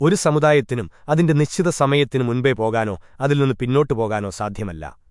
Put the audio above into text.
ഒരു സമുദായത്തിനും അതിന്റെ നിശ്ചിത സമയത്തിനു മുൻപേ പോകാനോ അതിൽ നിന്ന് പിന്നോട്ടു പോകാനോ സാധ്യമല്ല.